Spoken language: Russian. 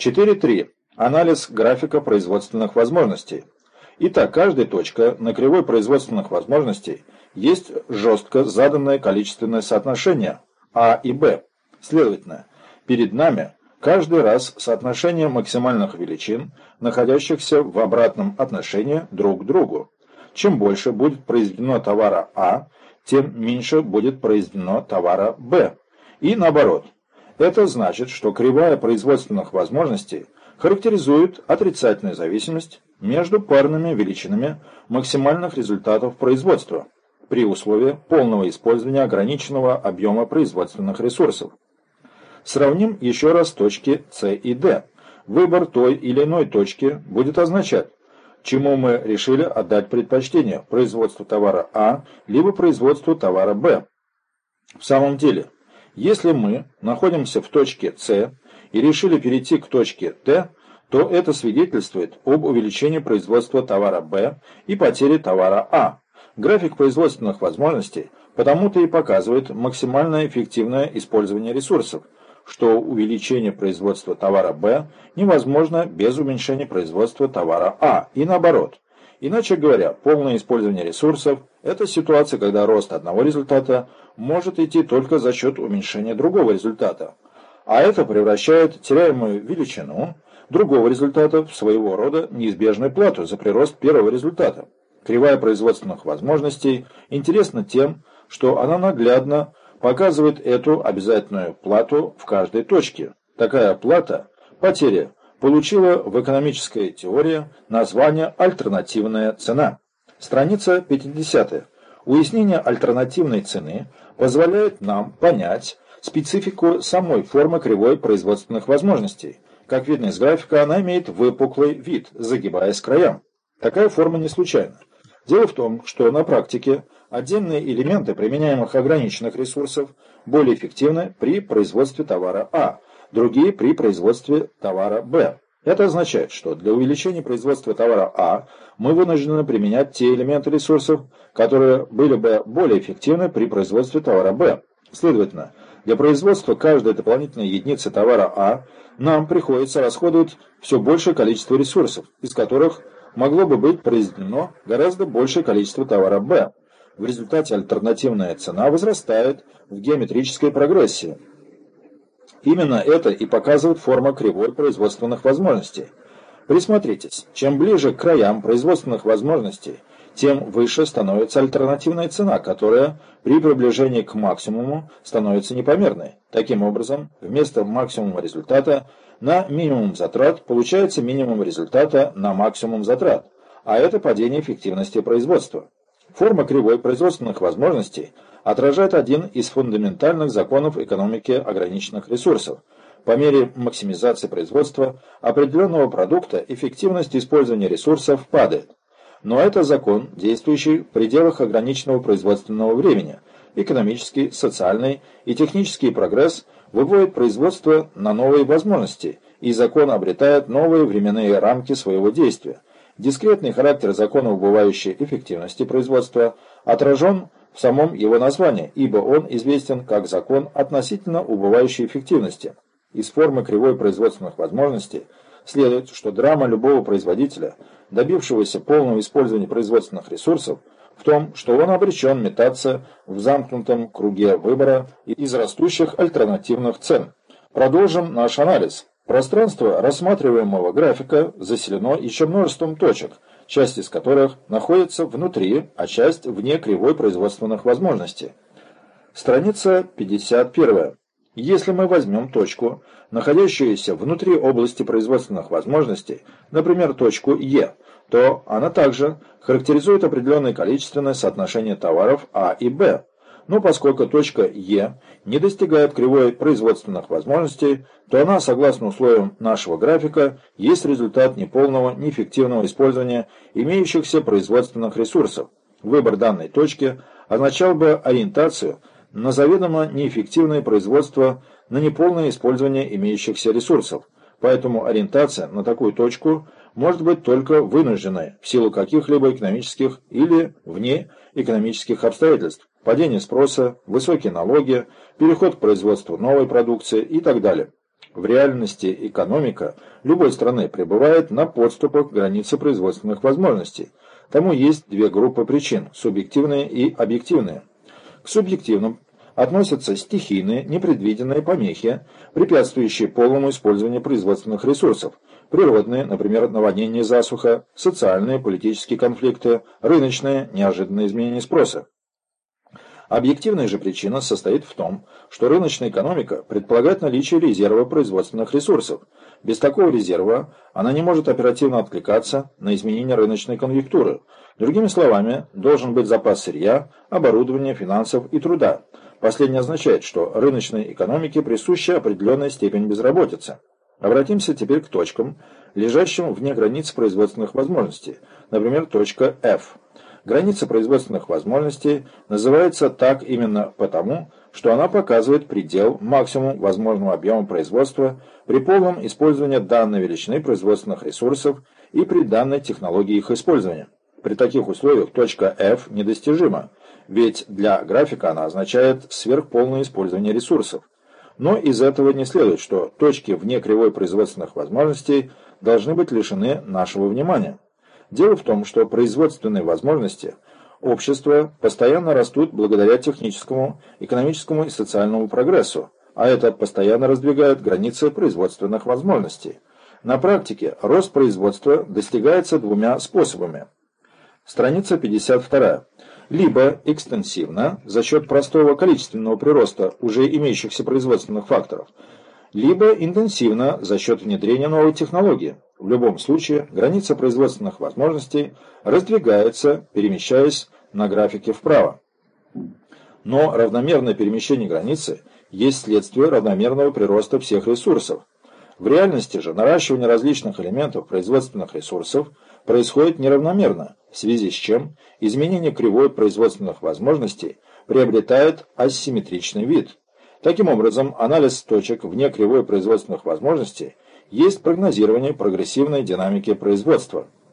4.3. Анализ графика производственных возможностей. Итак, каждая точка на кривой производственных возможностей есть жестко заданное количественное соотношение А и Б. Следовательно, перед нами каждый раз соотношение максимальных величин, находящихся в обратном отношении друг к другу. Чем больше будет произведено товара А, тем меньше будет произведено товара Б. И наоборот. Это значит, что кривая производственных возможностей характеризует отрицательную зависимость между парными величинами максимальных результатов производства при условии полного использования ограниченного объема производственных ресурсов. Сравним еще раз точки С и Д. Выбор той или иной точки будет означать, чему мы решили отдать предпочтение – производству товара А, либо производству товара Б. В самом деле, если мы находимся в точке С и решили перейти к точке Т, то это свидетельствует об увеличении производства товара Б и потере товара А. График производственных возможностей потому-то и показывает максимальное эффективное использование ресурсов, что увеличение производства товара Б невозможно без уменьшения производства товара А, и наоборот. Иначе говоря, полное использование ресурсов – это ситуация, когда рост одного результата может идти только за счет уменьшения другого результата. А это превращает теряемую величину – другого результата в своего рода неизбежную плату за прирост первого результата. Кривая производственных возможностей интересна тем, что она наглядно показывает эту обязательную плату в каждой точке. Такая плата, потеря, получила в экономической теории название «альтернативная цена». Страница 50. Уяснение альтернативной цены позволяет нам понять специфику самой формы кривой производственных возможностей – как видно из графика, она имеет выпуклый вид, загибаясь к краям. Такая форма не случайна. Дело в том, что на практике отдельные элементы применяемых ограниченных ресурсов более эффективны при производстве товара А, другие при производстве товара Б. Это означает, что для увеличения производства товара А мы вынуждены применять те элементы ресурсов, которые были бы более эффективны при производстве товара Б. Следовательно, для производства каждой дополнительной единицы товара А нам приходится расходовать все большее количество ресурсов, из которых могло бы быть произведено гораздо большее количество товара Б. В результате альтернативная цена возрастает в геометрической прогрессии. Именно это и показывает форма кривой производственных возможностей. Присмотритесь, чем ближе к краям производственных возможностей, тем выше становится альтернативная цена, которая при приближении к максимуму становится непомерной. Таким образом, вместо максимума результата на минимум затрат получается минимум результата на максимум затрат, а это падение эффективности производства. Форма кривой производственных возможностей отражает один из фундаментальных законов экономики ограниченных ресурсов. По мере максимизации производства определенного продукта эффективность использования ресурсов падает. Но это закон, действующий в пределах ограниченного производственного времени. Экономический, социальный и технический прогресс выводит производство на новые возможности, и закон обретает новые временные рамки своего действия. Дискретный характер закона убывающей эффективности производства отражен в самом его названии, ибо он известен как закон относительно убывающей эффективности. Из формы кривой производственных возможностей следует, что драма любого производителя – добившегося полного использования производственных ресурсов, в том, что он обречен метаться в замкнутом круге выбора из растущих альтернативных цен. Продолжим наш анализ. Пространство рассматриваемого графика заселено еще множеством точек, часть из которых находится внутри, а часть вне кривой производственных возможностей. Страница 51. Если мы возьмем точку, находящуюся внутри области производственных возможностей, например, точку Е, то она также характеризует определенное количественное соотношение товаров А и Б. Но поскольку точка Е не достигает кривой производственных возможностей, то она, согласно условиям нашего графика, есть результат неполного, неэффективного использования имеющихся производственных ресурсов. Выбор данной точки означал бы ориентацию на заведомо неэффективное производство на неполное использование имеющихся ресурсов. Поэтому ориентация на такую точку может быть только вынужденной в силу каких-либо экономических или вне экономических обстоятельств, падение спроса, высокие налоги, переход к производству новой продукции и так далее. В реальности экономика любой страны пребывает на подступах к границе производственных возможностей. Тому есть две группы причин – субъективные и объективные. К субъективным относятся стихийные, непредвиденные помехи, препятствующие полному использованию производственных ресурсов, природные, например, наводнение засуха, социальные, политические конфликты, рыночные, неожиданные изменения спроса. Объективная же причина состоит в том, что рыночная экономика предполагает наличие резерва производственных ресурсов. Без такого резерва она не может оперативно откликаться на изменения рыночной конъюнктуры. Другими словами, должен быть запас сырья, оборудования, финансов и труда. Последнее означает, что рыночной экономике присуща определенная степень безработицы. Обратимся теперь к точкам, лежащим вне границ производственных возможностей, например, точка F. Граница производственных возможностей называется так именно потому, что она показывает предел, максимум возможного объема производства при полном использовании данной величины производственных ресурсов и при данной технологии их использования. При таких условиях точка F недостижима, ведь для графика она означает сверхполное использование ресурсов. Но из этого не следует, что точки вне кривой производственных возможностей должны быть лишены нашего внимания. Дело в том, что производственные возможности общества постоянно растут благодаря техническому, экономическому и социальному прогрессу, а это постоянно раздвигает границы производственных возможностей. На практике рост производства достигается двумя способами. Страница 52. Либо экстенсивно, за счет простого количественного прироста уже имеющихся производственных факторов, либо интенсивно за счет внедрения новой технологии. В любом случае, граница производственных возможностей раздвигается, перемещаясь на графике вправо. Но равномерное перемещение границы есть следствие равномерного прироста всех ресурсов. В реальности же наращивание различных элементов производственных ресурсов происходит неравномерно, в связи с чем изменение кривой производственных возможностей приобретает асимметричный вид. Таким образом, анализ точек вне кривой производственных возможностей – есть прогнозирование прогрессивной динамики производства.